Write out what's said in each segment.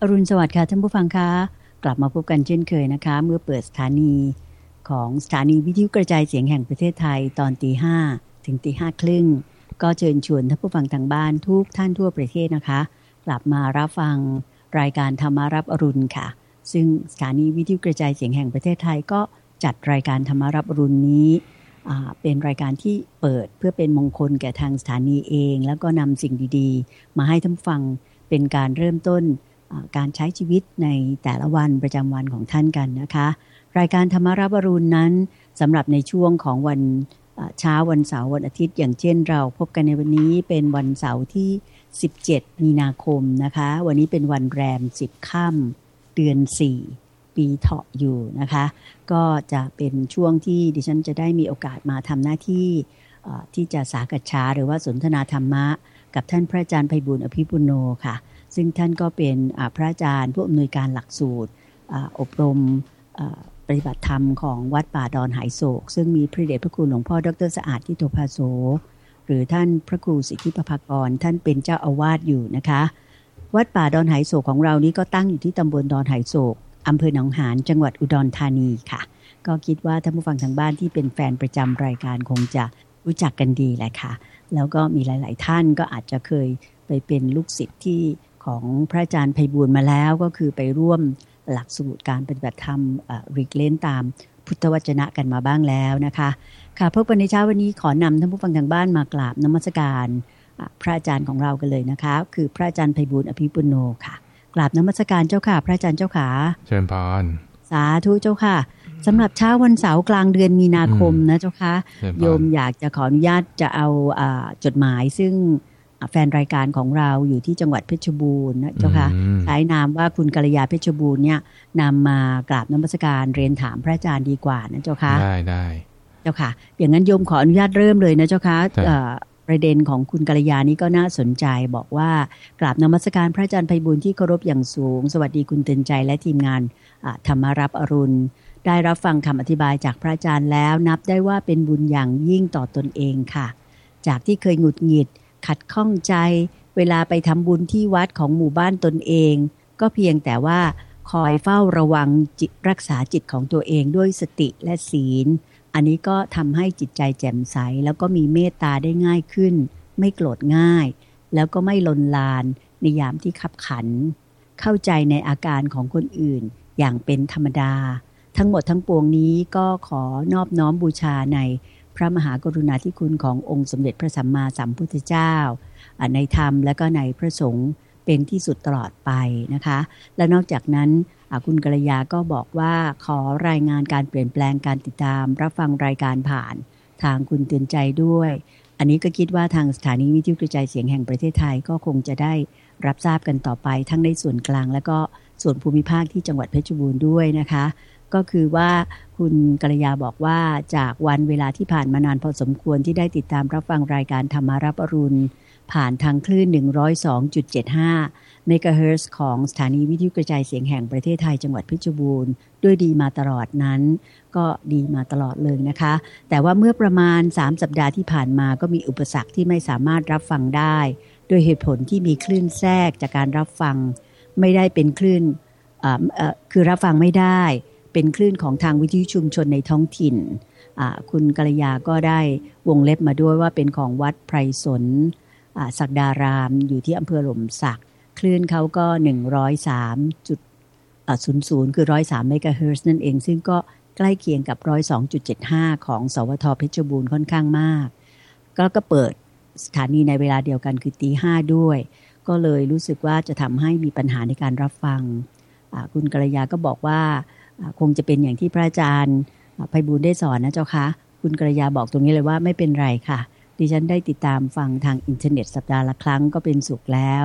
อรุณสวัสดิ์ค่ะท่านผู้ฟังคะกลับมาพบกันเช่นเคยนะคะ เมื่อเปิดสถานีของสถานีวิทยุกระจายเสียงแห่งประเทศไทยตอนตีห้าถึงตีห้าครึ่ง ก็เชิญชวนท่านผู้ฟังทางบ้านทุกท่านทั่วประเทศนะคะ กลับมารับฟังรายการธรรมารับอรุณค่ะ ซึ่งสถานีวิทยุกระจายเสียงแห่งประเทศไทยก็จัดรายการธรรมารับอรุณนี้เป็นรายการที่เปิดเพื่อเป็นมงคลแก่ทางสถานีเอง แล้วก็นำสิ่งดีๆ มาให้ท่านฟังเป็นการเริ่มต้น การใช้ชีวิตในแต่ละวันประจำวันของท่านกันนะคะ รายการธรรมรับรุณนั้นสำหรับในช่วงของวันเช้าวันเสาร์วันอาทิตย์ อย่างเช่นเราพบกันในวันนี้เป็นวันเสาร์ที่ 17 มีนาคมนะคะ วันนี้เป็นวันแรม 10 ค่ำเดือน 4 ปีเถาะอยู่นะคะ ก็จะเป็นช่วงที่ดิฉันจะได้มีโอกาสมาทำหน้าที่ที่จะสากัะชาหรือว่าสนทนาธรรมะ กับท่านพระอาจารย์ไพบุญอภิปุโนค่ะ ซึ่งท่านก็เป็นพระอาจารย์ผู้อำนวยการหลักสูตรอบรมปฏิบัติธรรมของวัดป่าดอนหายโศก ซึ่งมีพระเดชพระคุณหลวงพ่อดรสะอาดทิโตภาโสหรือท่านพระครูสิทธิปภากร ท่านเป็นเจ้าอาวาสอยู่นะคะ วัดป่าดอนหายโศกของเรานี้ก็ตั้งอยู่ที่ตำบลดอนหายโศกอำเภอหนองหานจังหวัดอุดรธานีค่ะ ก็คิดว่าท่านผู้ฟังทางบ้านที่เป็นแฟนประจำรายการคงจะรู้จักกันดีแหละค่ะ แล้วก็มีหลาย ๆ ท่านก็อาจจะเคยไปเป็นลูกศิษย์ที่ ของพระอาจารย์ไพบูลมาแล้วก็คือไปร่วมหลักสูตรการปฏิบัติธรรมริกเลนตามพุทธวจนะกันมาบ้างแล้วนะคะ ค่ะพบกันในเช้าวันนี้ขอนำท่านผู้ฟังทางบ้านมากราบนมัสการพระอาจารย์ของเรากันเลยนะคะ คือพระอาจารย์ไพบูลอภิปุโนค่ะกราบนมัสการเจ้าค่ะ พระอาจารย์เจ้าขาเชิญพรสาธุเจ้าค่ะสำหรับเช้าวันเสาร์กลางเดือนมีนาคมนะเจ้าค่ะโยมอยากจะขออนุญาตจะเอาจดหมายซึ่ง แฟนรายการของเราอยู่ที่จังหวัดเพชรบูรณ์นะเจ้าค่ะใช้นามว่าคุณกัลยาเพชรบูรณ์เนี่ยนำมากราบน้ำมัสการเรียนถามพระอาจารย์ดีกว่านะเจ้าค่ะได้ได้เจ้าค่ะ อย่างนั้นโยมขออนุญาตเริ่มเลยนะเจ้าค่ะประเด็นของคุณกัลยานี้ก็น่าสนใจบอกว่ากราบนมัสการพระอาจารย์ไพบุญที่เคารพอย่างสูง สวัสดีคุณเตือนใจและทีมงานธรรมารับอรุณ ได้รับฟังคำอธิบายจากพระอาจารย์แล้วนับได้ว่าเป็นบุญอย่างยิ่งต่อตอนเองค่ะ จากที่เคยหงุดหงิด ขัดข้องใจ เวลาไปทำบุญที่วัดของหมู่บ้านตนเอง ก็เพียงแต่ว่าคอยเฝ้าระวังจิตรักษาจิตของตัวเองด้วยสติและศีล อันนี้ก็ทำให้จิตใจแจ่มใส แล้วก็มีเมตตาได้ง่ายขึ้น ไม่โกรธง่าย แล้วก็ไม่ลนลานในยามที่ขับขัน เข้าใจในอาการของคนอื่นอย่างเป็นธรรมดา ทั้งหมดทั้งปวงนี้ก็ขอนอบน้อมบูชาใน พระมหากรุณาธิคุณขององค์สมเด็จพระสัมมาสัมพุทธเจ้า ในธรรมและก็ในพระสงฆ์เป็นที่สุดตลอดไปนะคะ และนอกจากนั้นคุณกระยาก็บอกว่าขอรายงานการเปลี่ยนแปลงการติดตาม รับฟังรายการผ่านทางคุณเตือนใจด้วย อันนี้ก็คิดว่าทางสถานีวิทยุกระจายเสียงแห่งประเทศไทยก็คงจะได้รับทราบกันต่อไปทั้งในส่วนกลาง และก็ส่วนภูมิภาคที่จังหวัดเพชรบูรณ์ด้วยนะคะ ก็คือว่าคุณกัลยาบอกว่าจากวันเวลาที่ผ่านมานานพอสมควรที่ได้ติดตามรับฟังรายการธรรมารับอรุณ ผ่านทางคลื่น 102.75 เมกะเฮิร์ของสถานีวิทยุกระจายเสียงแห่งประเทศไทยจังหวัดเพชรบูรณ์ ด้วยดีมาตลอดนั้น ก็ดีมาตลอดเลยนะคะ แต่ว่าเมื่อประมาณ 3 สัปดาห์ที่ผ่านมาก็มีอุปสรรคที่ไม่สามารถรับฟังได้ โดยเหตุผลที่มีคลื่นแทรกจากการรับฟัง ไม่ได้เป็นคลื่นคือรับฟังไม่ได้ เป็นคลื่นของทางวิทยุชุมชนในท้องถิ่น คุณกัลยาก็ได้วงเล็บมาด้วยว่าเป็นของวัดไพรสนศักดารามอยู่ที่อำเภอหล่มสัก คลื่นเขาก็ 103จุดศูนย์ศูนย์คือ 103 เมกะเฮิร์นั่นเอง ซึ่งก็ใกล้เคียงกับ 102.75 ของสวทเพชรบูรณ์ค่อนข้างมาก ก็ก็เปิดสถานีในเวลาเดียวกันคือตีห้าด้วย ก็เลยรู้สึกว่าจะทำให้มีปัญหาในการรับฟัง คุณกัลยาก็บอกว่า คงจะเป็นอย่างที่พระอาจารย์ไพบูลได้สอนนะเจ้าคะคุณกระยาบอกตรงนี้เลยว่าไม่เป็นไรค่ะ ดิฉันได้ติดตามฟังทางอินเทอร์เน็ตสัปดาห์ละครั้งก็เป็นสุขแล้ว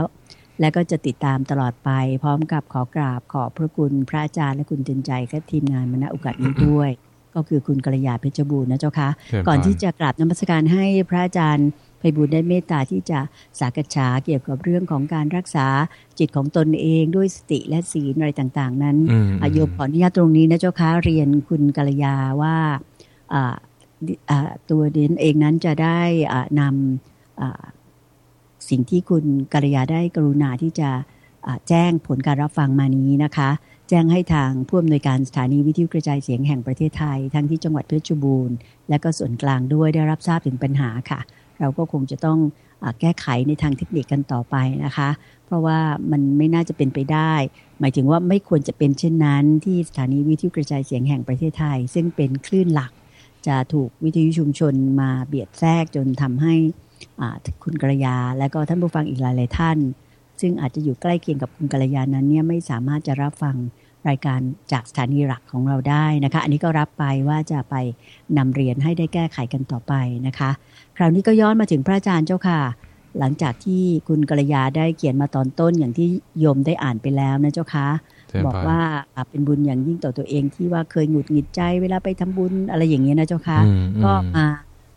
และก็จะติดตามตลอดไป พร้อมกับขอกราบขอบพระคุณพระอาจารย์และคุณเจนใจและทีมงานมาณโอกาสนี้ด้วย ก็คือคุณกระยาเพชรบูรณ์นะเจ้าคะก่อนที่จะกราบนมัสการให้พระอาจารย์ ไพบุญได้เมตตาที่จะสักษาเกี่ยวกับเรื่องของการรักษาจิตของตนเองด้วยสติและศีลอะไรต่างๆ นั้นอายุขออนุญาตตรงนี้นะเจ้าคะเรียนคุณกัลยาว่าตัวเดนเองนั้นจะได้นำสิ่งที่คุณกัลยาได้กรุณาที่จะแจ้งผลการรับฟังมานี้นะคะ แจ้งให้ทางผู้อำนวยการสถานีวิทยุกระจายเสียงแห่งประเทศไทย ทั้งที่จังหวัดเพชรบูรณ์และก็ส่วนกลางด้วยได้รับทราบถึงปัญหาค่ะ เราก็คงจะต้องอแก้ไขในทางเทคนิคกันต่อไปนะคะ เพราะว่ามันไม่น่าจะเป็นไปได้ หมายถึงว่าไม่ควรจะเป็นเช่นนั้น ที่สถานีวิทยุกระจายเสียงแห่งประเทศไทย ซึ่งเป็นคลื่นหลัก จะถูกวิทยุชุมชนมาเบียดแทรกจนทำให้คุณกระยา และก็ท่านผู้ฟังอีกหลาย ๆ ท่าน ซึ่งอาจจะอยู่ใกล้เคียงกับคุณกระยานั้นเนี่ยไม่สามารถจะรับฟัง รายการจากสถานีหลักของเราได้นะคะ อันนี้ก็รับไปว่าจะไปนำเรียนให้ได้แก้ไขกันต่อไปนะคะ คราวนี้ก็ย้อนมาถึงพระอาจารย์เจ้าค่ะ หลังจากที่คุณกระยาได้เขียนมาตอนต้นอย่างที่โยมได้อ่านไปแล้วนะเจ้าคะบอกว่าเป็นบุญอย่างยิ่งต่อตัวเองที่ว่าเคยหงุดหงิดใจเวลาไปทำบุญอะไรอย่างเงี้ยนะเจ้าคะก็มา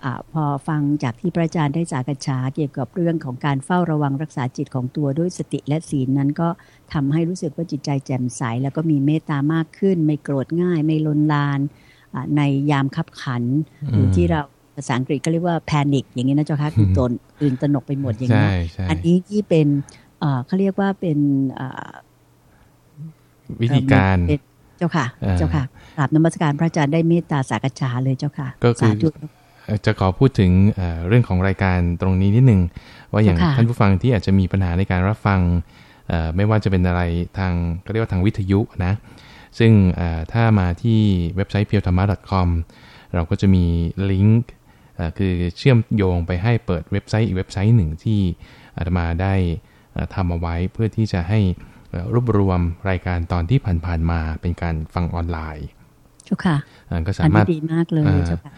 อพอฟังจากที่พระอาจารย์ได้สากฉาเกี่ยวกับเรื่องของการเฝ้าระวังรักษาจิตของตัวด้วยสติและศีลนั้นก็ทำให้รู้สึกว่าจิตใจแจ่มใส แล้วก็มีเมตตามากขึ้น ไม่โกรธง่าย ไม่ลนลานในยามขับขันหรือที่เราภาษาอังกฤษก็เรียกว่าแพนิคอย่างนี้นะเจ้าคะคือตนตื่นตนกไปหมดอย่างนี้อันนี้ที่เป็นเขาเรียกว่าเป็นวิธีการเจ้าค่ะ เจ้าค่ะกราบนมัสการพระอาจารย์ได้เมตตาสากฉาเลยเจ้าค่ะ ก็คือ จะขอพูดถึงเรื่องของรายการตรงนี้นิดหนึ่งว่าอย่างท่านผู้ฟังที่อาจจะมีปัญหาในการรับฟังไม่ว่าจะเป็นอะไรทางก็เรียกว่าทางวิทยุนะ ซึ่งถ้ามาที่เว็บไซต์ p พียวธรรมะ .com เราก็จะมีลิงก์คือเชื่อมโยงไปให้เปิดเว็บไซต์อีกเว็บไซต์หนึ่งที่อาตมาได้ทำเอาไว้เพื่อที่จะให้รวบรวมรายการตอนที่ผ่านๆมาเป็นการฟังออนไลน์เจ้าค่ะก็สามารถดีมากเลยเจ้าค่ะ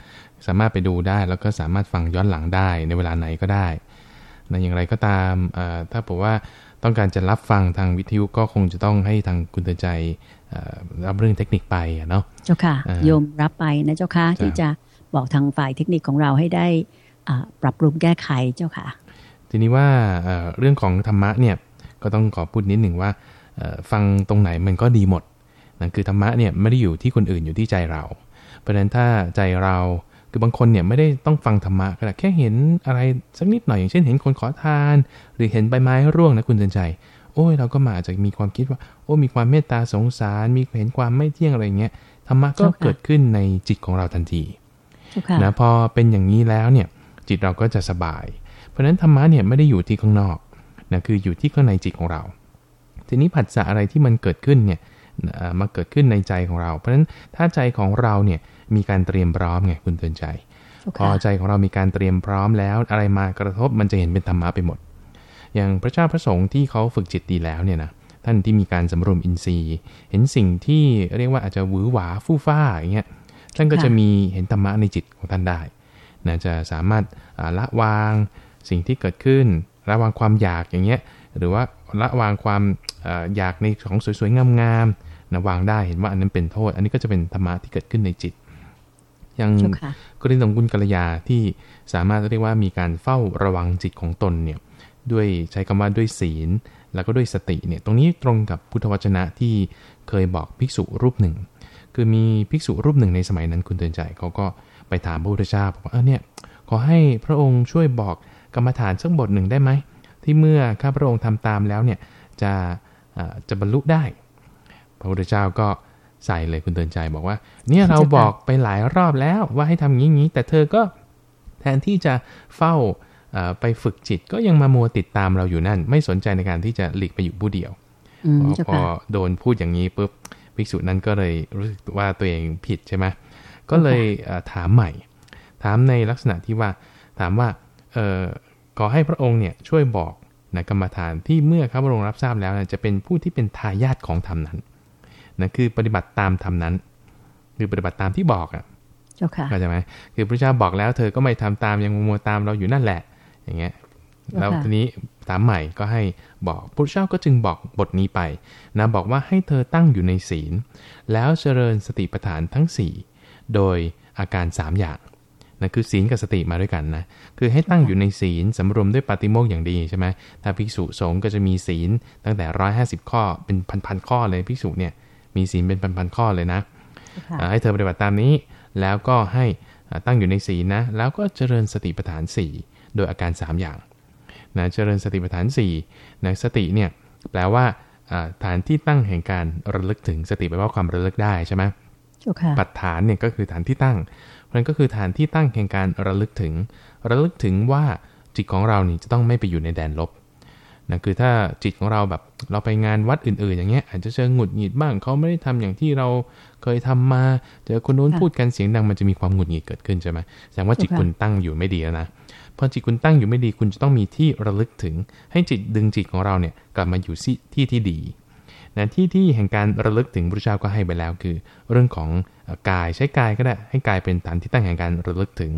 สามารถไปดูได้แล้วก็สามารถฟังย้อนหลังได้ในเวลาไหนก็ได้นะอย่างไรก็ตามถ้าผมว่าต้องการจะรับฟังทางวิทยุก็คงจะต้องให้ทางคุณเตือนใจรับเรื่องเทคนิคไปเนาะเจ้าค่ะโยมรับไปนะเจ้าค่ะที่จะบอกทางฝ่ายเทคนิคของเราให้ได้ปรับปรุงแก้ไขเจ้าค่ะ ทีนี้ว่าเรื่องของธรรมะเนี่ยก็ต้องขอพูดนิดหนึ่งว่าฟังตรงไหนมันก็ดีหมดนั่นคือธรรมะเนี่ยไม่ได้อยู่ที่คนอื่นอยู่ที่ใจเรา เพราะฉะนั้นถ้าใจเรา คือบางคนเนี่ยไม่ได้ต้องฟังธรรมะก็ได้แค่เห็นอะไรสักนิดหน่อยอย่างเช่นเห็นคนขอทาน หรือเห็นใบไม้ร่วงนะคุณเตือนใจ โอ้ยเราก็มาจะมีความคิดว่า โอ้มีความเมตตาสงสาร มีเห็นความไม่เที่ยงอะไรเงี้ยธรรมะก็เกิดขึ้นในจิตของเราทันทีนะพอเป็นอย่างนี้แล้วเนี่ยจิตเราก็จะสบาย เพราะฉะนั้นธรรมะเนี่ยไม่ได้อยู่ที่ข้างนอกนะคืออยู่ที่ข้างในจิตของเรา ทีนี้ผัสสะอะไรที่มันเกิดขึ้นเนี่ยมาเกิดขึ้นในใจของเรา เพราะฉะนั้นถ้าใจของเราเนี่ย มีการเตรียมพร้อมไงคุณเตือนใจ พอใจของเรามีการเตรียมพร้อมแล้ว อะไรมากระทบมันจะเห็นเป็นธรรมะไปหมด อย่างพระเจ้าพระสงฆ์ที่เขาฝึกจิตดีแล้วเนี่ยนะท่านที่มีการสำรวมอินทรีย์ เห็นสิ่งที่เรียกว่าอาจจะหวือหวาฟู่ฟ้าอย่างเงี้ยท่านก็จะมีเห็นธรรมะในจิตของท่านได้นะจะสามารถละวางสิ่งที่เกิดขึ้นละวางความอยากอย่างเงี้ยหรือว่าละวางความอยากในของสวยๆงามๆนะวางได้เห็นว่าอันนั้นเป็นโทษ อันนี้ก็จะเป็นธรรมะที่เกิดขึ้นในจิต อย่างกรณีของคุณกัลยาที่สามารถเรียกว่ามีการเฝ้าระวังจิตของตนเนี่ยด้วยใช้คำว่าด้วยศีล แล้วก็ด้วยสติเนี่ยตรงนี้ตรงกับพุทธวจนะที่เคยบอกภิกษุรูปหนึ่ง คือมีภิกษุรูปหนึ่งในสมัยนั้นคุณเตือนใจเขาก็ไปถามพระพุทธเจ้าบอกว่าเออเนี่ยขอให้พระองค์ช่วยบอกกรรมฐานสักบทหนึ่งได้ไหมที่เมื่อข้าพระองค์ทำตามแล้วเนี่ยจะจะบรรลุได้ พระพุทธเจ้าก็ ใส่เลยคุณเตือนใจบอกว่า เนี่ยเราบอกไปหลายรอบแล้วว่าให้ทำอย่างนี้ แต่เธอก็แทนที่จะเฝ้าไปฝึกจิตก็ยังมามัวติดตามเราอยู่นั่น ไม่สนใจในการที่จะหลีกไปอยู่ผู้เดียวพอโดนพูดอย่างนี้ปุ๊บภิกษุนั้นก็เลยรู้สึกว่าตัวเองผิดใช่ไหมก็เลยถามใหม่ ถามในลักษณะที่ว่า ถามว่าออขอให้พระองค์เนี่ยช่วยบอกนะกรรมฐานที่เมื่อข้าพระองค์รับทราบแล้วจะเป็นผู้ที่เป็นทายาทของธรรมนั้น นะคือปฏิบัติตามธรรมนั้น คือปฏิบัติตามที่บอกอะเจ้าค่ะเข้าใจไหมคือพระเจ้าบอกแล้ว เธอก็ไม่ทำตามยังมัวตามเราอยู่นั่นแหละ อย่างเงี้ยแล้วทีนี้ถามใหม่ก็ให้บอกพระเจ้าก็จึงบอกบทนี้ไปนะบอกว่าให้เธอตั้งอยู่ในศีล แล้วเจริญสติปัฏฐานทั้ง 4 โดยอาการ 3 อย่างนะคือศีลกับสติมาด้วยกันนะคือให้ตั้งอยู่ในศีลสำรวมด้วยปฏิโมกอย่างดีใช่ไหมถ้าภิกษุสงฆ์ก็จะมีศีลตั้งแต่ร้อยห้าสิบข้อเป็นพันๆข้อเลยภิกษุเนี่ย มีศีลเป็นพันๆข้อเลยนะให้เธอปฏิบัติตามนี้ แล้วก็ให้ตั้งอยู่ในศีลนะ แล้วก็เจริญสติปัฏฐาน 4 โดยอาการ 3 อย่างนะเจริญสติปัฏฐาน4นะสติเนี่ยแปลว่าฐานที่ตั้งแห่งการระลึกถึงสติแปลว่าความระลึกได้ใช่ไหมปัจฐานเนี่ยก็คือฐานที่ตั้ง เพราะนั้นก็คือฐานที่ตั้งแห่งการระลึกถึง ระลึกถึงว่าจิตของเรานี่จะต้องไม่ไปอยู่ในแดนลบ นะคือถ้าจิตของเราแบบเราไปงานวัดอื่นๆ อย่างเงี้ยอาจจะเจอหงุดหงิดบ้างเขาไม่ได้ทำอย่างที่เราเคยทำมาเจอคนนู้นพูดกันเสียงดังมันจะมีความหงุดหงิดเกิดขึ้นใช่ไหมแสดงว่าจิตคุณตั้งอยู่ไม่ดีแล้วนะพอจิตคุณตั้งอยู่ไม่ดีคุณจะต้องมีที่ระลึกถึง ให้จิตดึงจิตของเราเนี่ยกลับมาอยู่ที่ที่ดีนะที่ที่แห่งการระลึกถึงพระเจ้าก็ให้ไปแล้วคือ เรื่องของกายใช้กายก็ได้ให้กายเป็นฐานที่ตั้งแห่งการระลึกถึง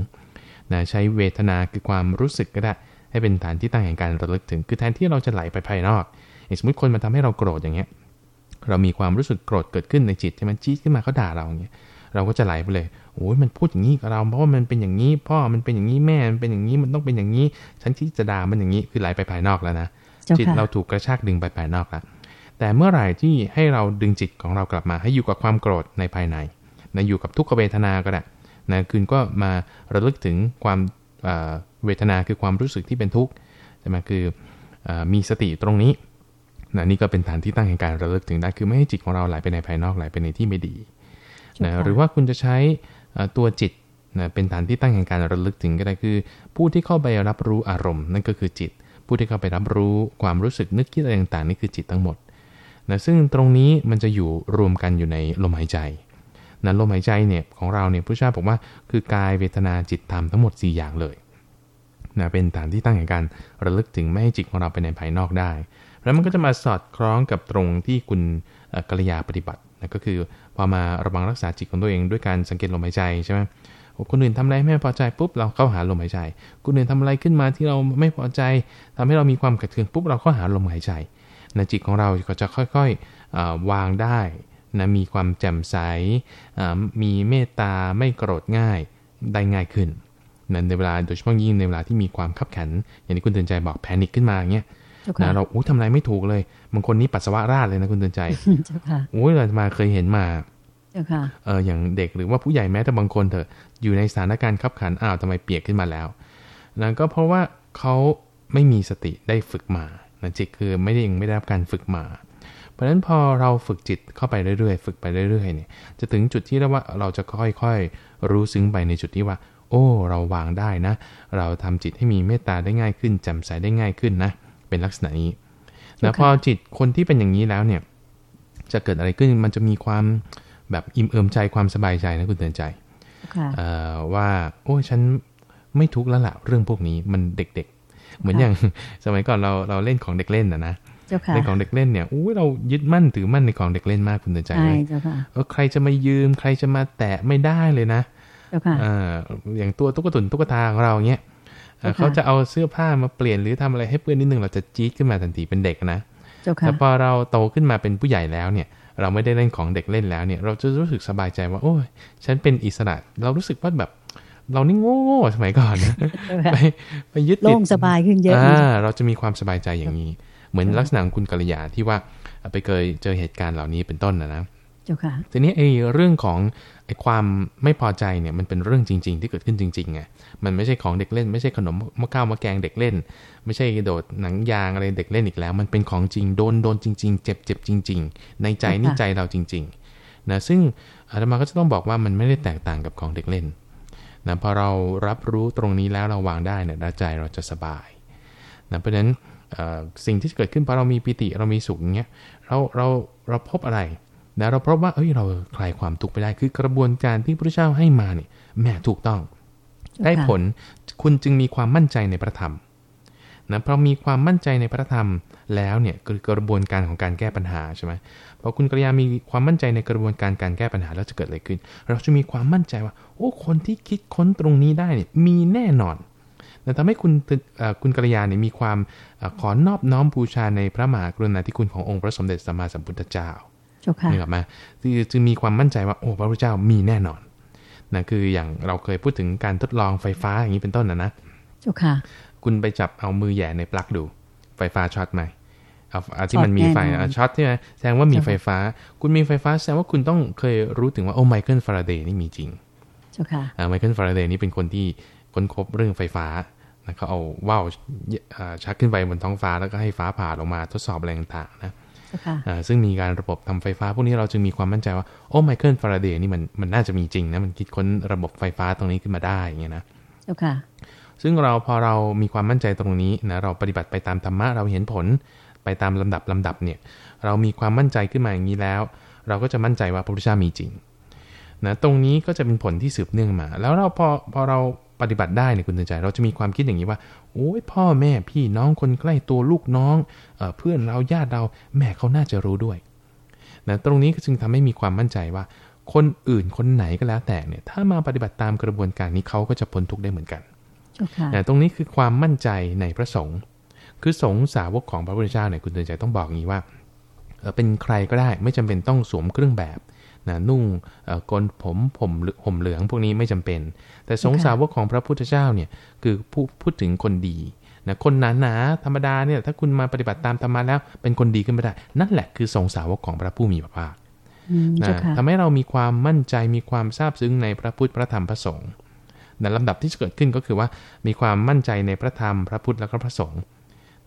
นะใช้เวทนาคือความรู้สึกก็ได้ ให้เป็นฐานที่ตั้งแห่งการระลึกถึง คือแทนที่เราจะไหลไปภายนอกสมมติคนมาทำให้เราโกรธอย่างเงี้ย เรามีความรู้สึกโกรธเกิดขึ้นในจิตใช่ไหมจี๊ดขึ้นมาเขาด่าเราอย่างเงี้ย เราก็จะไหลไปเลย โอ้ยมันพูดอย่างนี้กับเรา เพราะว่ามันเป็นอย่างนี้ พ่อมันเป็นอย่างนี้ แม่ มันเป็นอย่างนี้ มันต้องเป็นอย่างนี้ ฉันที่จะด่ามันอย่างนี้ คือไหลไปภายนอกแล้วนะ จิตเราถูกกระชากดึงไปภายนอกแล้ว แต่เมื่อไหร่ที่ให้เราดึงจิตของเรากลับมา ให้อยู่กับความโกรธในภายในนะอยู่กับทุกขเวทนาก็ได้นะคืนก็มาระลึกถึงความ เวทนาคือความรู้สึกที่เป็นทุกข์ใช่ไหมคืออมีสติตรงนี้นะนี่ก็เป็นฐานที่ตั้งแห่งการระลึกถึงได้คือไม่ให้จิตของเราไหลไปในภายนอกไหลไปในที่ไม่ดีนะหรือว่าคุณจะใช้ตัวจิตนะเป็นฐานที่ตั้งแห่งการระลึกถึงก็ได้คือ ผู้ที่เข้าไปรับรู้อารมณ์นั่นก็คือจิต ผู้ที่เข้าไปรับรู้ความรู้สึกนึกคิดอะไรต่างๆนี่คือจิตทั้งหมดนะซึ่งตรงนี้มันจะอยู่รวมกันอยู่ในลมหายใจนะลมหายใจเนี่ยของเราเนี่ยพระเจ้าบอกว่าคือกายเวทนาจิตธรรมทั้งหมด 4 อย่างเลย นะเป็นฐานที่ตั้งแห่งการระลึกถึงไม่ให้จิตของเราไปในภายนอกได้ แล้วมันก็จะมาสอดคล้องกับตรงที่คุณกัลยาปฏิบัตินะก็คือพอมาระวังรักษาจิตของตัวเองด้วยการสังเกตลมหายใจใช่ไหมคนอื่นทำอะไรไม่พอใจปุ๊บเราเข้าหาลมหายใจคนอื่นทำอะไรขึ้นมาที่เราไม่พอใจทำให้เรามีความขัดเคืองปุ๊บเราเข้าหาลมหายใจนะจิตของเราก็จะค่อยๆวางได้นะมีความแจ่มใสมีเมตตาไม่โกรธง่ายได้ง่ายขึ้น นั้นในเวลาโดยเฉพาะยิ่งในเวลาที่มีความขับขัน อย่างที่คุณเตือนใจบอกแพนิคขึ้นมาอย่างเงี้ยนะเราโอ้ทำอะไรไม่ถูกเลยบางคนนี่ปัสสาวะราดเลยนะคุณเตือนใจโอ้ยเรามาเคยเห็นมาเอออย่างเด็กหรือว่าผู้ใหญ่แม้แต่บางคนเถอะอยู่ในสถานการณ์ขับขันอ้าวทำไมเปียกขึ้นมาแล้วนั่นก็เพราะว่าเขาไม่มีสติได้ฝึกมานะจิตคือไม่ได้ยังไม่ได้รับการฝึกมา เพราะฉะนั้นพอเราฝึกจิตเข้าไปเรื่อยๆ ฝึกไปเรื่อยๆเนี่ยจะถึงจุดที่เรียกว่าเราจะค่อยๆ รู้ซึ้งไปในจุดที่ว่า โอ้ เราวางได้นะ เราทำจิตให้มีเมตตาได้ง่ายขึ้นแจ่มใสได้ง่ายขึ้นนะ เป็นลักษณะนี้แล้วพอจิตคนที่เป็นอย่างนี้แล้วเนี่ย จะเกิดอะไรขึ้นมันจะมีความแบบอิ่มเอิมใจความสบายใจนะคุณเตือนใจว่า โอ้ฉันไม่ทุกข์แล้วล่ะเรื่องพวกนี้มันเด็ก ๆ เหมือนอย่างสมัยก่อนเราเราเล่นของเด็กเล่นนะนะในของเด็กเล่นเนี่ยอู้เรายึดมั่นถือมั่นในของเด็กเล่นมากคุณเตือนใจเลยเออใครจะมายืมใครจะมาแตะไม่ได้เลยนะ อย่างตัวตุ๊กตุนตุ๊กตาของเราเนี้ยเขาจะเอาเสื้อผ้ามาเปลี่ยนหรือทำอะไรให้เปื้อนนิดนึงเราจะจี๊ดขึ้นมาทันทีเป็นเด็กนะแต่พอเราโตขึ้นมาเป็นผู้ใหญ่แล้วเนี่ย เราไม่ได้เล่นของเด็กเล่นแล้วเนี่ย เราจะรู้สึกสบายใจว่า โอ้ยฉันเป็นอิสระ เรารู้สึกว่าแบบ เรานี่โง่สมัยก่อนนะไปไปยึดติดโล่งสบายขึ้นเยอะเราจะมีความสบายใจอย่างนี้ เหมือนลักษณะของคุณกัลยาที่ว่าไปเคยเจอเหตุการณ์เหล่านี้เป็นต้นนะนะ ทีนี้ไอ้เรื่องของไอ้ความไม่พอใจเนี่ยมันเป็นเรื่องจริง ๆ ที่เกิดขึ้นจริงๆไงมันไม่ใช่ของเด็กเล่น ไม่ใช่ขนมมะก้าวมะแกงเด็กเล่น ไม่ใช่โดดหนังยางอะไรเด็กเล่นอีกแล้ว มันเป็นของจริงโดนโดนจริง ๆ เจ็บเจ็บจริง ๆ ในใจนี่ใจเราจริงๆนะซึ่งอาตมาก็จะต้องบอกว่ามันไม่ได้แตกต่างกับของเด็กเล่นนะพอเรารับรู้ตรงนี้แล้วเราวางได้เนี่ยใจเราจะสบายนะเพราะฉะนั้นสิ่งที่เกิดขึ้นพอเรามีปิติเรามีสุขอย่างเงี้ยเราเราเราพบอะไร นะเราพบว่าเอ้ยเราคลายความทุกข์ไปได้คือกระบวนการที่พระเจ้าให้มาเนี่ยแม่ถูกต้อง ได้ผลคุณจึงมีความมั่นใจในพระธรรมนะเพราะมีความมั่นใจในพระธรรมแล้วเนี่ยคือกระบวนการของการแก้ปัญหาใช่ไหมพอคุณกระยามีความมั่นใจในกระบวนการการแก้ปัญหาแล้วจะเกิดอะไรขึ้น เราจะมีความมั่นใจว่าโอ้คนที่คิดค้นตรงนี้ได้เนี่ยมีแน่นอนแต่ทำให้คุณคุณกระยาเนี่ยมีความขอนอบน้อมบูชาในพระมหากรุณาธิคุณขององค์พระสมเด็จสัมมาสัมพุทธเจ้า นี่ครับมาจึงมีความมั่นใจว่าโอ้พระพุทธเจ้ามีแน่นอนนะคืออย่างเราเคยพูดถึงการทดลองไฟฟ้าอย่างนี้เป็นต้นนะนะเจ้าค่ะ คุณไปจับเอามือแหย่ในปลั๊กดู ไฟฟ้าช็อตไหมเอาที่มันมีไฟช็อตใช่ไหมแสดงว่ามีไฟฟ้า คุณมีไฟฟ้าแสดงว่าคุณต้องเคยรู้ถึงว่าโอ้ไมเคิลฟาราเดย์นี่มีจริงเจ้าค่ะไมเคิลฟาราเดย์นี่เป็นคนที่ค้นพบเรื่องไฟฟ้าเขาเอาว่าวชักขึ้นไปบนท้องฟ้าแล้วก็ให้ฟ้าผ่าลงมาทดสอบอะไรต่างๆนะ ซึ่งมีการระบบทำไฟฟ้า พวกนี้เราจึงมีความมั่นใจว่า โอ้ไมเคิลฟาราเดย์นี่มันมันน่าจะมีจริงนะมันคิดค้นระบบไฟฟ้าตรงนี้ขึ้นมาได้อย่างเงี้ยนะค่ะซึ่งเราพอเรามีความมั่นใจตรงนี้นะเราปฏิบัติไปตามธรรมะเราเห็นผลไปตามลำดับลำดับเนี่ยเรามีความมั่นใจขึ้นมาอย่างนี้แล้ว เราก็จะมั่นใจว่าพระพุทธเจ้ามีจริงนะตรงนี้ก็จะเป็นผลที่สืบเนื่องมา แล้วเราพอพอเราปฏิบัติได้เนี่ยคุณเตือนใจ เราจะมีความคิดอย่างนี้ว่า โอ้ยพ่อแม่พี่น้องคนใกล้ตัวลูกน้องเอเพื่อนเราญาติเราแม่เขาน่าจะรู้ด้วยนะตรงนี้ก็จึงทำให้มีความมั่นใจว่า คนอื่นคนไหนก็แล้วแต่เนี่ยถ้ามาปฏิบัติตามกระบวนการนี้เขาก็จะพ้นทุกข์ได้เหมือนกันนะตรงนี้คือความมั่นใจในพระสงฆ์คือสงฆ์สาวกของพระพุทธเจ้าเนี่ยคุณเตือนใจต้องบอกอย่างนี้ว่าเป็นใครก็ได้ไม่จำเป็นต้องสวมเครื่องแบบ นะนุ่งกนผมผมห่มเหลืองพวกนี้ไม่จำเป็น แต่สงสาวกของพระพุทธเจ้าเนี่ยคือพูพูดถึงคนดีนะคนหนาหนาธรรมดาเนี่ยถ้าคุณมาปฏิบัติตามธรรมะแล้ว เป็นคนดีขึ้นไปได้ นั่นแหละคือสงสาวกของพระผู้มีพระภาคนะทำให้เรามีความมั่นใจมีความซาบซึ้งในพระพุทธพระธรรมพระสงฆ์ในลำดับที่จะเกิดขึ้นก็คือว่ามีความมั่นใจในพระธรรมพระพุทธและก็พระสงฆ์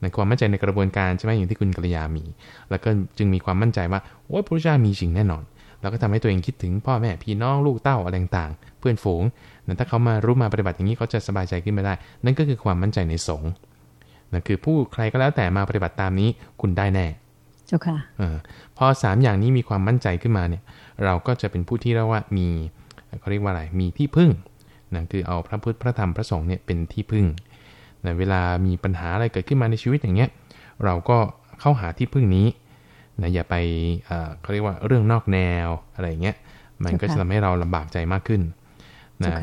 ในความมั่นใจในกระบวนการใช่ไหมอย่างที่คุณกัลยามี แล้วก็จึงมีความมั่นใจว่าโอ้ยพระพุทธเจ้ามีจริงแน่นอน แล้วก็ทำให้ตัวเองคิดถึงพ่อแม่พี่น้องลูกเต้าอะไรต่างๆเพื่อนฝูงนั่นถ้าเขามารู้มาปฏิบัติอย่างนี้เขาจะสบายใจขึ้นมาได้ นั่นก็คือความมั่นใจในสงฆ์นั่นคือผู้ใครก็แล้วแต่มาปฏิบัติตามนี้คุณได้แน่เจ้าค่ะอพอสามอย่างนี้มีความมั่นใจขึ้นมาเนี่ยเราก็จะเป็นผู้ที่เรียกว่ามีเขาเรียกว่าอะไรมีที่พึ่งนั่นคือเอาพระพุทธพระธรรมพระสงฆ์เนี่ยเป็นที่พึ่งในเวลามีปัญหาอะไรเกิดขึ้นมาในชีวิตอย่างเงี้ยเราก็เข้าหาที่พึ่งนี้ นะอย่าไปเขาเรียกว่าเรื่องนอกแนวอะไรเงี้ยมันก็จะทำให้เราลำบากใจมากขึ้นนะ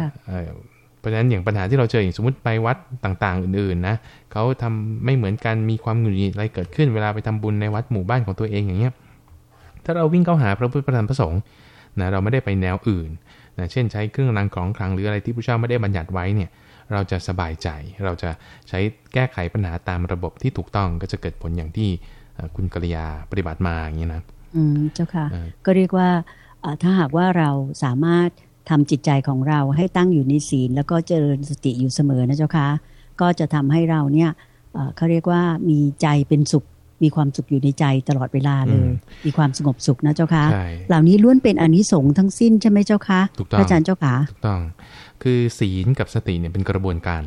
เพราะฉะนั้นอย่างปัญหาที่เราเจออย่างสมมติไปวัดต่างๆ อื่นๆนะเขาทำไม่เหมือนกันมีความหงุดหงิดอะไรเกิดขึ้นเวลาไปทำบุญในวัดหมู่บ้านของตัวเองอย่างเงี้ยถ้าเราวิ่งเข้าหาพระพุทธพระธรรมพระสงฆ์นะเราไม่ได้ไปแนวอื่นนะเช่นใช้เครื่องรางของขลังหรืออะไรที่พระเจ้าไม่ได้บัญญัติไว้เนี่ยเราจะสบายใจ เราจะใช้แก้ไขปัญหาตามระบบที่ถูกต้องก็จะเกิดผลอย่างที่ คุณกริยาปฏิบัติมาอย่างนี้นะอืมเจ้าค่ะ ก็เรียกว่าถ้าหากว่าเราสามารถทำจิตใจของเราให้ตั้งอยู่ในศีล แล้วก็เจริญสติอยู่เสมอนะเจ้าค่ะก็จะทำให้เราเนี่ยเขาเรียกว่ามีใจเป็นสุขมีความสุขอยู่ในใจตลอดเวลาเลย มีความสงบสุขนะเจ้าค่ะเหล่านี้ล้วนเป็นอนิสงส์ทั้งสิ้นใช่ไหมเจ้าค่ะพระอาจารย์เจ้าค่ะถูกต้อง คือศีลกับสติเนี่ยเป็นกระบวนการ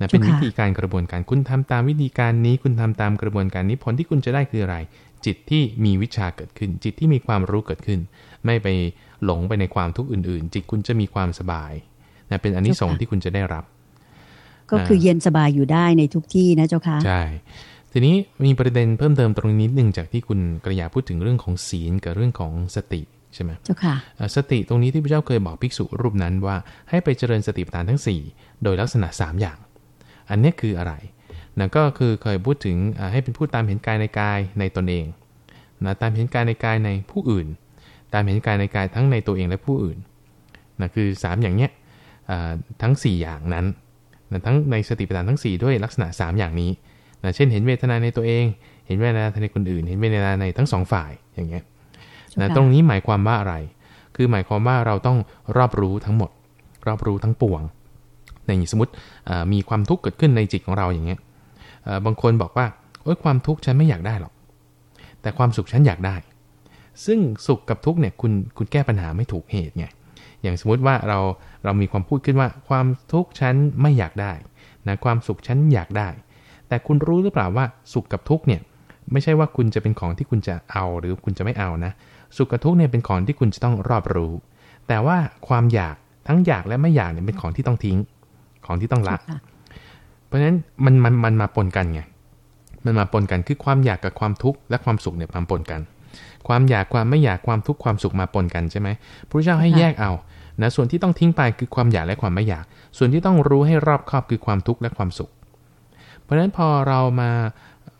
นะเป็นวิธีการกระบวนการคุณทำตามวิธีการนี้ คุณทำตามกระบวนการนี้ผลที่คุณจะได้คืออะไร จิตที่มีวิชาเกิดขึ้น จิตที่มีความรู้เกิดขึ้น ไม่ไปหลงไปในความทุกข์อื่น ๆ จิตคุณจะมีความสบายนะเป็นอนนิสงส์ที่คุณจะได้รับ ก็คือเย็นสบายอยู่ได้ในทุกที่นะเจ้าค่ะใช่ทีนี้มีประเด็นเพิ่มเติมตรงนี้นิดหนึ่งจากที่คุณกระยาพูดถึงเรื่องของศีลกับเรื่องของสติใช่ไหมเจ้าค่ะสติตรงนี้ที่พระเจ้าเคยบอกภิกษุรูปนั้นว่าให้ไปเจริญสติปัฏฐานทั้ง 4 โดยลักษณะ 3 อย่าง อันนี้คืออะไรนะก็คือเคยพูดถึงให้เป็นผู้ตามเห็นกายในกายในตนเองนะตามเห็นกายในกายในผู้อื่น ตามเห็นกายในกายทั้งในตัวเองและผู้อื่นนะคือ 3 อย่างเนี้ยทั้ง 4 อย่างนั้นนะทั้งในสติปัฏฐานทั้ง 4 ด้วยลักษณะ 3 อย่างนี้นะเช่นเห็นเวทนาในตัวเอง เห็นเวทนาในคนอื่น เห็นเวทนาในทั้งสองฝ่ายอย่างเงี้ยนะตรงนี้หมายความว่าอะไร คือหมายความว่าเราต้องรอบรู้ทั้งหมด รอบรู้ทั้งปวง ในสมมติมีความทุกข์เกิดขึ้นในจิตของเราอย่างเงี้ยบางคนบอกว่าโอ้ยความทุกข์ฉันไม่อยากได้หรอก แต่ความสุขฉันอยากได้ ซึ่งสุขกับทุกข์เนี่ยคุณคุณแก้ปัญหาไม่ถูกเหตุไงอย่างสมมุติว่าเราเรามีความพูดขึ้นว่า ความทุกข์ฉันไม่อยากได้นะความสุขฉันอยากได้ แต่คุณรู้หรือเปล่าว่าสุขกับทุกข์เนี่ยไม่ใช่ว่าคุณจะเป็นของที่คุณจะเอาหรือคุณจะไม่เอานะสุขกับทุกข์เนี่ยเป็นของที่คุณจะต้องรอบรู้ แต่ว่าความอยากทั้งอยากและไม่อยากเนี่ยเป็นของที่ต้องทิ้ง ของที่ต้องละ เพราะฉะนั้นมันมันมันมาปนกันไงมันมาปนกันคือความอยากกับความทุกข์และความสุขเนี่ยมาปนกัน ความอยากความไม่อยากความทุกข์ความสุขมาปนกันใช่ไหมพระเจ้าให้แยกเอานะส่วนที่ต้องทิ้งไปคือความอยากและความไม่อยาก ส่วนที่ต้องรู้ให้รอบคอบคือความทุกข์และความสุข เพราะฉะนั้นพอเรามา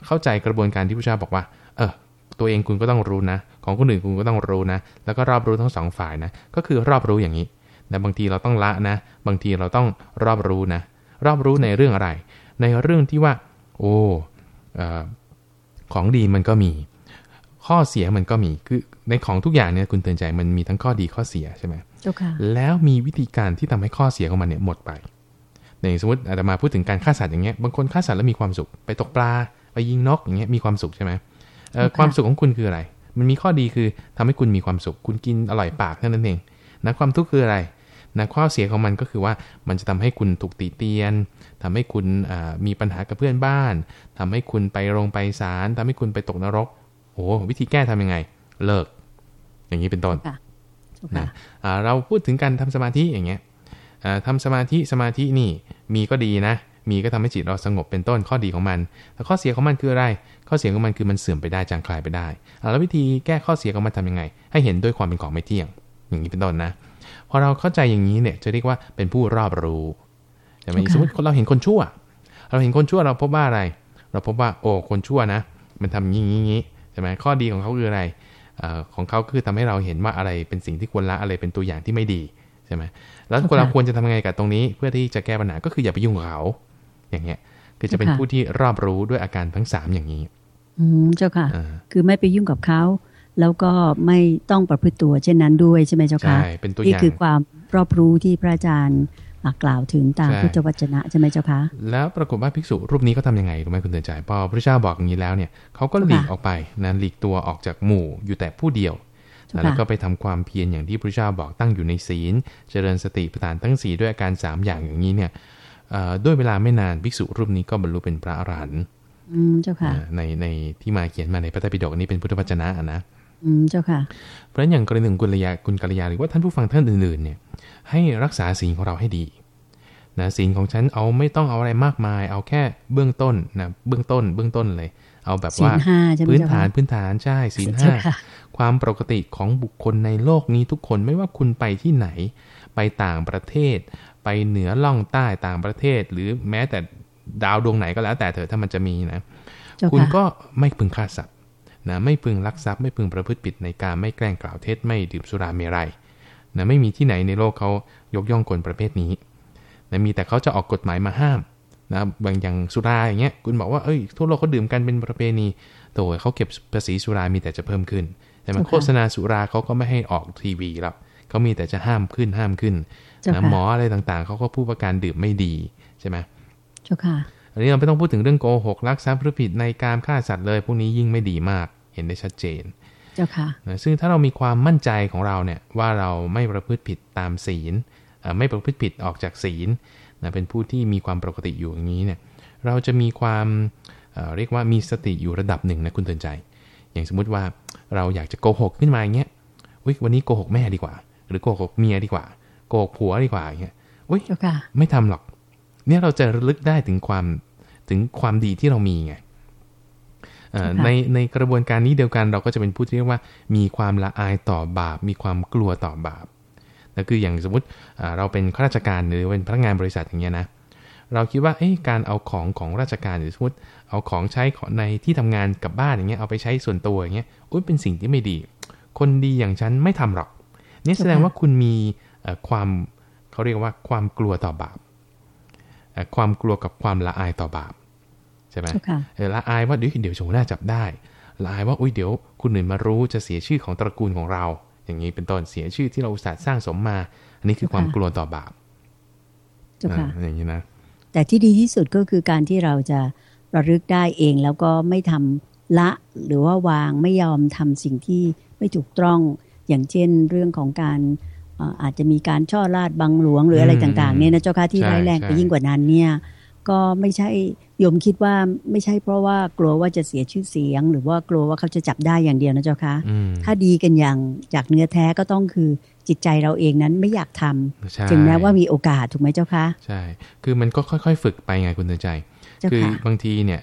เข้าใจกระบวนการที่พระเจ้าบอกว่า เออตัวเองคุณก็ต้องรู้นะ ของคนอื่นคุณก็ต้องรู้นะ แล้วก็รอบรู้ทั้งสองฝ่ายนะ ก็คือรอบรู้อย่างนี้ นะบางทีเราต้องละนะ บางทีเราต้องรอบรู้นะ รอบรู้ในเรื่องอะไร ในเรื่องที่ว่า โอ้อของดีมันก็มี ข้อเสียมันก็มี คือในของทุกอย่างเนี่ยคุณเตือนใจมันมีทั้งข้อดีข้อเสียใช่ไหมแล้วมีวิธีการที่ทำให้ข้อเสียของมันเนี่ยหมดไปในสมมติอาจจะมาพูดถึงการฆ่าสัตว์อย่างเงี้ย บางคนฆ่าสัตว์แล้วมีความสุข ไปตกปลา ไปยิงนกอย่างเงี้ย มีความสุขใช่ไหมเอ่อความสุขของคุณคืออะไร มันมีข้อดีคือทำให้คุณมีความสุข คุณกินอร่อยปากเท่านั้นเองนะความทุกข์คืออะไร นะข้อเสียของมันก็คือว่ามันจะทำให้คุณถูกติเตียนทำให้คุณมีปัญหากับเพื่อนบ้านทำให้คุณไปโรงไปศาลทำให้คุณไปตกนรกโอ้วิธีแก้ทํำยังไง เลิก อย่างนี้เป็นต้นนะเราพูดถึงการทำสมาธิอย่างเงี้ยทำสมาธิสมาธินี่มีก็ดีนะ มีก็ทำให้จิตเราสงบเป็นต้นข้อดีของมัน แต่ข้อเสียของมันคืออะไร ข้อเสียของมันคือมันเสื่อมไปได้จางคลายไปได้แล้ววิธีแก้ข้อเสียของมันทำยังไง ให้เห็นด้วยความเป็นของไม่เที่ยง อย่างนี้เป็นต้นนะ พอเราเข้าใจอย่างนี้เนี่ยจะเรียกว่าเป็นผู้รอบรู้แต่ไม่สมมติเราเห็นคนชั่ว เราเห็นคนชั่วเราพบว่าอะไร เราพบว่าโอ้คนชั่วนะ มันทำอย่างนี้งี้ใช่ไหมข้อดีของเขาคืออะไรอของเขาคือทำให้เราเห็นว่าอะไรเป็นสิ่งที่ควรละอะไรเป็นตัวอย่างที่ไม่ดีใช่ไหมแล้วเราควรจะทำยังไงกับตรงนี้ เพื่อที่จะแก้ปัญหาก็คืออย่าไปยุ่งกับเขา อย่างเงี้ยคือจะเป็นผู้ที่รอบรู้ด้วยอาการทั้งสามอย่างนี้อืมเจ้าค่ะ คือไม่ไปยุ่งกับเขา แล้วก็ไม่ต้องประพฤติตัวเช่นนั้นด้วยใช่ไหมเจ้าคะใช่เป็นตัวอย่างนี่คือความรอบรู้ที่พระอาจารย์กล่าวถึงตามพุทธวจนะใช่ไหมเจ้าคะแล้วปรากฏว่าภิกษุรูปนี้ก็ทํำยังไงรู้ไหมคุณเตือนใจพอพระเจ้าบอกอย่างนี้แล้วเนี่ยเขาก็หลีกออกไปนั้นหลีกตัวออกจากหมู่อยู่แต่ผู้เดียวแล้วก็ไปทำความเพียรอย่างที่พระเจ้าบอกตั้งอยู่ในศีล เจริญสติปัฏฐานทั้งสีด้วยอาการ3อย่างอย่างนี้เนี่ยด้วยเวลาไม่นานภิกษุรูปนี้ก็บรรลุเป็นพระอรหันต์เจ้าค่ะในในที่มาเขียนมาในพระไตรปิฎกนี้เป็นพุทธวจนะนะ อืมเจ้าค่ะ เพราะฉะนั้นอย่างกรณีหนึ่งกุลยากุลกัลยาหรือว่าท่านผู้ฟังท่านอื่นๆ เนี่ย ให้รักษาศีลของเราให้ดีนะศีลของฉันเอาไม่ต้องเอาอะไรมากมาย เอาแค่เบื้องต้นนะเบื้องต้น เบื้องต้นเลย เอาแบบว่าพื้นฐานพื้นฐานใช่ศีลห้าความปกติของบุคคลในโลกนี้ทุกคนไม่ว่าคุณไปที่ไหน ไปต่างประเทศ ไปเหนือล่องใต้ต่างประเทศ หรือแม้แต่ดาวดวงไหนก็แล้วแต่เถอะถ้ามันจะมีนะ คุณก็ไม่พึงฆ่าสัตว์ นะไม่พึงลักทรัพย์ไม่พึงประพฤติผิดในการไม่แกล้งกล่าวเท็จไม่ดื่มสุราเมรัยนะไม่มีที่ไหนในโลกเขายกย่องคนประเภทนี้นะมีแต่เขาจะออกกฎหมายมาห้ามนะบางอย่างสุราอย่างเงี้ยคุณบอกว่าเอ้ยทั่วโลกเขาดื่มกันเป็นประเพณีโตเขาเก็บภาษีสุรามีแต่จะเพิ่มขึ้น แต่มันโฆษณาสุราเขาก็ไม่ให้ออกทีวีแล้วเขามีแต่จะห้ามขึ้นห้ามขึ้นนะหมออะไรต่างๆเขาก็พูดว่าการดื่มไม่ดีใช่ไหมเจ้าค่ะ อันนี้เราไม่ต้องพูดถึงเรื่องโกหกลักทรัพย์หรือผิดในการฆ่าสัตว์เลยพวกนี้ยิ่งไม่ดีมาก เห็นได้ชัดเจน เจ้าค่ะซึ่งถ้าเรามีความมั่นใจของเราเนี่ยว่าเราไม่ประพฤติผิดตามศีลไม่ประพฤติผิดออกจากศีลนะเป็นผู้ที่มีความปกติอยู่อย่างนี้เนี่ยเราจะมีความเเรียกว่ามีสติอยู่ระดับหนึ่งนะคุณเตือนใจ อย่างสมมุติว่าเราอยากจะโกหกขึ้นมาอย่างเงี้ยวันนี้โกหกแม่ดีกว่า หรือโกหกเมียดีกว่า โกหกผัวดีกว่าอย่างเงี้ยอุ้ยไม่ทำหรอก เนี่ยเราจะระลึกได้ถึงความ ถึงความดีที่เรามีไงในในกระบวนการนี้เดียวกันเราก็จะเป็นผู้ที่เรียกว่า มีความละอายต่อบาป มีความกลัวต่อบาปนั่นคืออย่างสมมติเราเป็นข้าราชการหรือเป็นพนักงานบริษัทอย่างเงี้ยนะเราคิดว่าเอ้การเอาของของราชการหรือสมมติเอาของใช้ในที่ทำงานกับบ้านอย่างเงี้ยเอาไปใช้ส่วนตัวอย่างเงี้ยอุ้ยเป็นสิ่งที่ไม่ดี คนดีอย่างฉันไม่ทำหรอกนี่แสดงว่าคุณมีความเขาเรียกว่าความกลัวต่อบาปความกลัวกับความละอายต่อบาป ใช่ไหมละอายว่าเดี๋ยวเดี๋ยวโฉมหน้าจับได้ละอายว่าอุ้ยเดี๋ยวคุณอื่นมารู้จะเสียชื่อของตระกูลของเรา อย่างนี้เป็นต้นเสียชื่อที่เราอุตส่าห์สร้างสมมา อันนี้คือความกลัวต่อบาปอย่างนี้นะ แต่ที่ดีที่สุดก็คือการที่เราจะระลึกได้เองแล้วก็ไม่ทำละหรือว่าวางไม่ยอมทำสิ่งที่ไม่ถูกต้องอย่างเช่นเรื่องของการอาจจะมีการช่อราดบังหลวงหรืออะไรต่างๆเนี่ยนะเจ้าค่ะที่ร้ายแรงไปยิ่งกว่านั้นเนี่ย ก็ไม่ใช่โยมคิดว่าไม่ใช่เพราะว่ากลัวว่าจะเสียชื่อเสียง หรือว่ากลัวว่าเขาจะจับได้อย่างเดียวนะเจ้าคะถ้าดีกันอย่างจากเนื้อแท้ก็ต้องคือจิตใจเราเองนั้นไม่อยากทำถึงแม้ว่ามีโอกาสถูกไหมเจ้าคะใช่คือมันก็ค่อยๆ ฝึกไปไงคุณเตือนใจ คือบางทีเนี่ย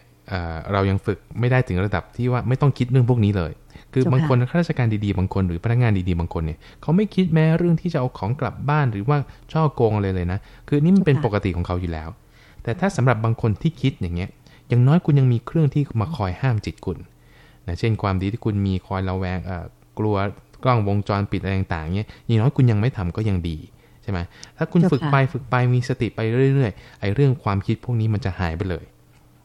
เรายังฝึกไม่ได้ถึงระดับที่ว่าไม่ต้องคิดเรื่องพวกนี้เลย คือบางคนข้าราชการดีๆบางคนหรือพนักงานดีๆบางคนเนี่ยเขาไม่คิดแม้เรื่องที่จะเอาของกลับบ้านหรือว่าช่อโกงอะไรเลยนะ คือนี่มันเป็นปกติของเขาอยู่แล้ว แต่ถ้าสำหรับบางคนที่คิดอย่างเงี้ยอย่างน้อยคุณยังมีเครื่องที่มาคอยห้ามจิตคุณนะเช่นความดีที่คุณมีคอยระแวงเอ่อกลัวกล้องวงจรปิดอะไรต่างๆเงี้ยอย่างน้อยคุณยังไม่ทำก็ยังดีใช่ไหมถ้าคุณฝึกไปฝึกไปมีสติไปเรื่อยๆไอ้เรื่องความคิดพวกนี้มันจะหายไปเลย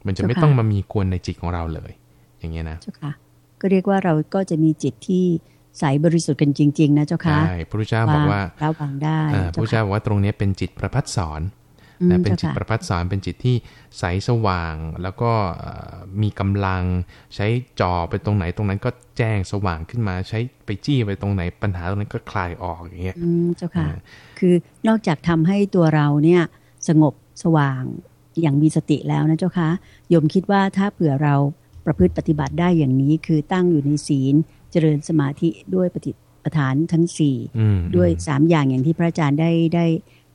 มันจะไม่ต้องมามีกวนในจิตของเราเลย อย่างเงี้ยนะเจ้าค่ะก็เรียกว่าเราก็จะมีจิตที่ใสบริสุทธิ์กันจริง ๆ นะเจ้าค่ะใช่พระพุทธเจ้าบอกว่าเราวางได้พระพุทธเจ้าบอกว่าตรงนี้เป็นจิตประพัดสอน นะเป็นจิตประพัดสอนเป็นจิตที่ใสสว่าง แล้วก็มีกำลังใช้จอไปตรงไหนตรงนั้นก็แจ้งสว่างขึ้นมาใช้ไปจี้ไปตรงไหนปัญหาตรงนั้นก็คลายออกอย่างเงี้ยอืมเจ้าค่ะ คือนอกจากทำให้ตัวเราเนี่ยสงบสว่างอย่างมีสติแล้วนะเจ้าค่ะโยมคิดว่าถ้าเผื่อเราประพฤติปฏิบัติได้อย่างนี้ คือตั้งอยู่ในศีล เจริญสมาธิด้วยปฏิปทานทั้งสี่ด้วยสามอย่างอย่างที่พระอาจารย์ได้ได้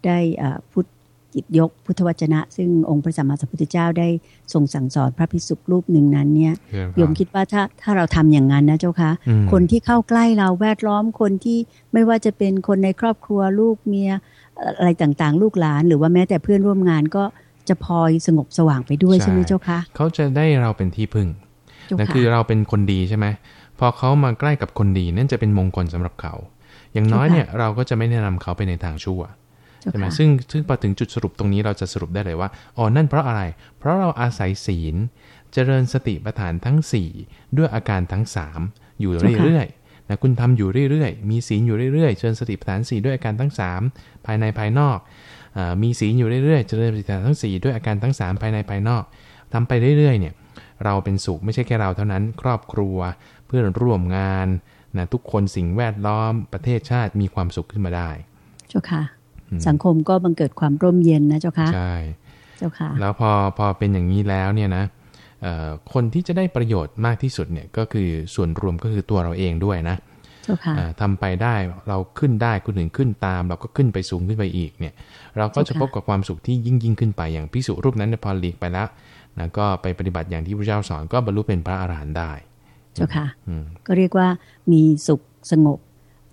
ได้พุท ธจิตยกพุทธวจนะ ซึ่งองค์พระสัมมาสัมพุทธเจ้าได้ทรงสั่งสอนพระภิกษุรูปหนึ่งนั้นเนี่ยโยมคิดว่าถ้าถ้าเราทำอย่างนั้นนะเจ้าคะคนที่เข้าใกล้เราแวดล้อมคนที่ไม่ว่าจะเป็นคนในครอบครัวลูกเมียอะไรต่างๆ ลูกหลาน หรือว่าแม้แต่เพื่อนร่วมงานก็จะพลอยสงบสว่างไปด้วยใช่ไหมเจ้าคะเขาจะได้เราเป็นที่พึ่งนั่นคือเราเป็นคนดีใช่ไหมพอเขามาใกล้กับคนดีนั่นจะเป็นมงคลสำหรับเขา อย่างน้อยเนี่ยเราก็จะไม่แนะนำเขาไปในทางชั่ว ใช่ไหมซึ่งซึ่งพอถึงจุดสรุปตรงนี้เราจะสรุปได้เลยว่าอ๋อนั่นเพราะอะไร เพราะเราอาศัยศีล เจริญสติปัฏฐานทั้ง 4 ด้วยอาการทั้ง 3 อยู่เรื่อยๆนะคุณทำอยู่เรื่อยๆ มีศีลอยู่เรื่อยๆ เจริญสติปัฏฐาน 4 ด้วยอาการทั้ง 3 ภายในภายนอกอมีศีลอยู่เรื่อยๆ เจริญสติปัฏฐานทั้ง 4 ด้วยอาการทั้ง 3 ภายในภายนอกทำไปเรื่อยๆเนี่ยเราเป็นสุขไม่ใช่แค่เราเท่านั้น ครอบครัวเพื่อนร่วมงานนะทุกคนสิ่งแวดล้อมประเทศชาติมีความสุขขึ้นมาได้เจ้าค่ะ สังคมก็บังเกิดความร่มเย็นนะเจ้าค่ะใช่เจ้าค่ะ แล้วพอพอเป็นอย่างนี้แล้วเนี่ยนะคนที่จะได้ประโยชน์มากที่สุดเนี่ยก็คือส่วนรวมก็คือตัวเราเองด้วยนะทำไปได้เราขึ้นได้คนอื่นขึ้นตาม เราก็ขึ้นไปสูงขึ้นไปอีกเนี่ย เราก็จะพบกับความสุขที่ยิ่งยิ่งขึ้นไปอย่างพิสุรูปนั้นพอหลีกไปแล้วนะก็ไปปฏิบัติอย่างที่พระเจ้าสอนก็บรรลุเป็นพระอรหันต์ได้ เจ้าค่ะก็เรียกว่ามีสุขสงบ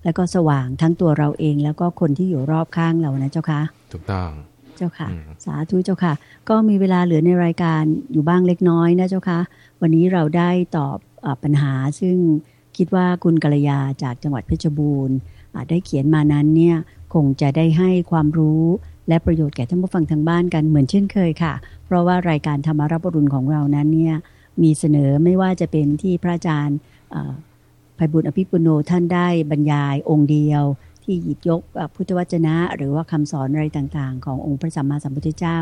แล้วก็สว่างทั้งตัวเราเอง แล้วก็คนที่อยู่รอบข้างเรานะเจ้าค่ะถูกต้องเจ้าค่ะ สาธุเจ้าค่ะ ก็มีเวลาเหลือในรายการอยู่บ้างเล็กน้อยนะเจ้าค่ะ วันนี้เราได้ตอบอปัญหาซึ่งคิดว่าคุณกัลยาจากจังหวัดเพชรบูรณ์ได้เขียนมานั้นเนี่ยคงจะได้ให้ความรู้และประโยชน์แก่ท่านผู้ฟังทางบ้านกันเหมือนเช่นเคยค่ะ เพราะว่ารายการธรรมารับรุณของเรานั้นเนี่ยมีเสนอไม่ว่าจะเป็นที่พระอาจารย์ ภัยบุญอภิปุโนท่านได้บรรยายองค์เดียว ที่หยิบยกพุทธวจนะ หรือว่าคำสอนอะไรต่างๆ ขององค์พระสัมมาสัมพุทธเจ้า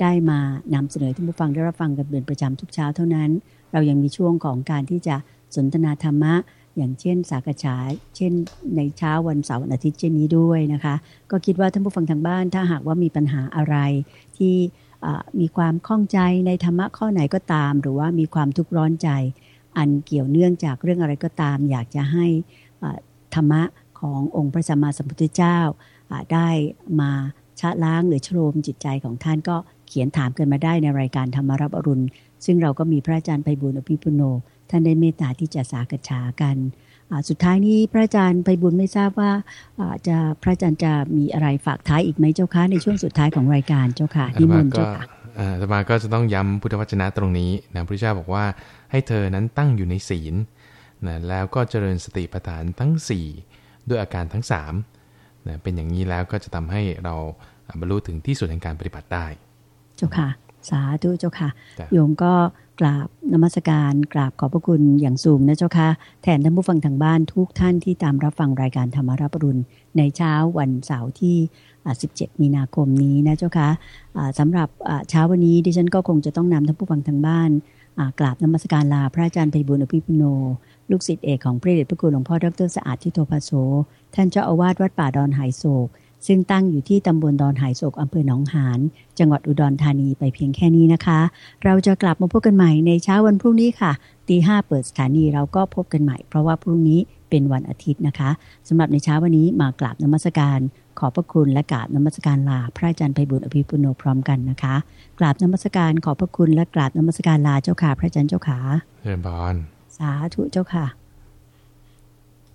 ได้มานำเสนอท่านผู้ฟังได้รับฟังกันเป็นประจำทุกเช้าเท่านั้น เรายังมีช่วงของการที่จะสนทนาธรรมะ อย่างเช่น สากฉาเช่น ในเช้าวันเสาร์วันอาทิตย์เช่นนี้ด้วยนะคะ ก็คิดว่าท่านผู้ฟังทางบ้านถ้าหากว่ามีปัญหาอะไรที่มีความข้องใจในธรรมะข้อไหนก็ตาม หรือว่ามีความทุกข์ร้อนใจ อันเกี่ยวเนื่องจากเรื่องอะไรก็ตาม อยากจะให้ธรรมะขององค์พระสัมมาสัมพุทธเจ้าได้มาชะล้างหรือชโลมจิตใจของท่านก็เขียนถามกันมาได้ในรายการธรรมรับอรุณ ซึ่งเราก็มีพระอาจารย์ไพบุญอภิปุโน ท่านได้เมตตาที่จะสากฉากัน สุดท้ายนี้พระอาจารย์ไปบุญไม่ทราบว่าจะพระอาจารย์จะมีอะไรฝากท้ายอีกไหมเจ้าคะในช่วงสุดท้ายของรายการเจ้าค่ะนิมนต์เจ้าค่ะอาตมาก็จะต้องย้ำพุทธวจนะตรงนี้นะพระเจ้าบอกว่าให้เธอนั้นตั้งอยู่ในศีลนะแล้วก็เจริญสติปัฏฐานทั้ง 4 ด้วยอาการทั้ง3นะเป็นอย่างนี้แล้วก็จะทำให้เราบรรลุถึงที่สุดแห่งการปฏิบัติได้ เจ้าค่ะ สาธุเจ้าค่ะ โยมก็ กราบนมัสการกราบขอบพระคุณอย่างสูงนะเจ้าค่ะแทนท่านผู้ฟังทางบ้านทุกท่านที่ตามรับฟังรายการธรรมารับรุณ ในเช้าวันเสาร์ที่ 17 มีนาคมนี้นะเจ้าค่ะสำหรับเช้าวันนี้ดิฉันก็คงจะต้องนำท่านผู้ฟังทางบ้านกราบนมัสการลาพระอาจารย์ไพบุญอภิปุโน ลูกศิษย์เอกของพระเดชพระคุณหลวงพ่อดรสะอาดทิโตภโสท่านเจ้าอาวาสวัดป่าดอนไหโศก ซึ่งตั้งอยู่ที่ตำบลดอนหายโศกอำเภอหนองหาน จังหวัดอุดรธานีไปเพียงแค่นี้นะคะ เราจะกลับมาพบกันใหม่ในเช้าวันพรุ่งนี้ค่ะตีห้าเปิดสถานีเราก็พบกันใหม่ เพราะว่าพรุ่งนี้เป็นวันอาทิตย์นะคะสำหรับในเช้าวันนี้มากราบนมัสการขอบพระคุณและกราบนมัสการลา พระอาจารย์ไพบุญอภิปุโนพร้อมกันนะคะ กราบนมัสการขอบพระคุณและกราบนมัสการลาเจ้าค่ะ พระอาจารย์เจ้าขาเรียนบานสาธุเจ้าค่ะ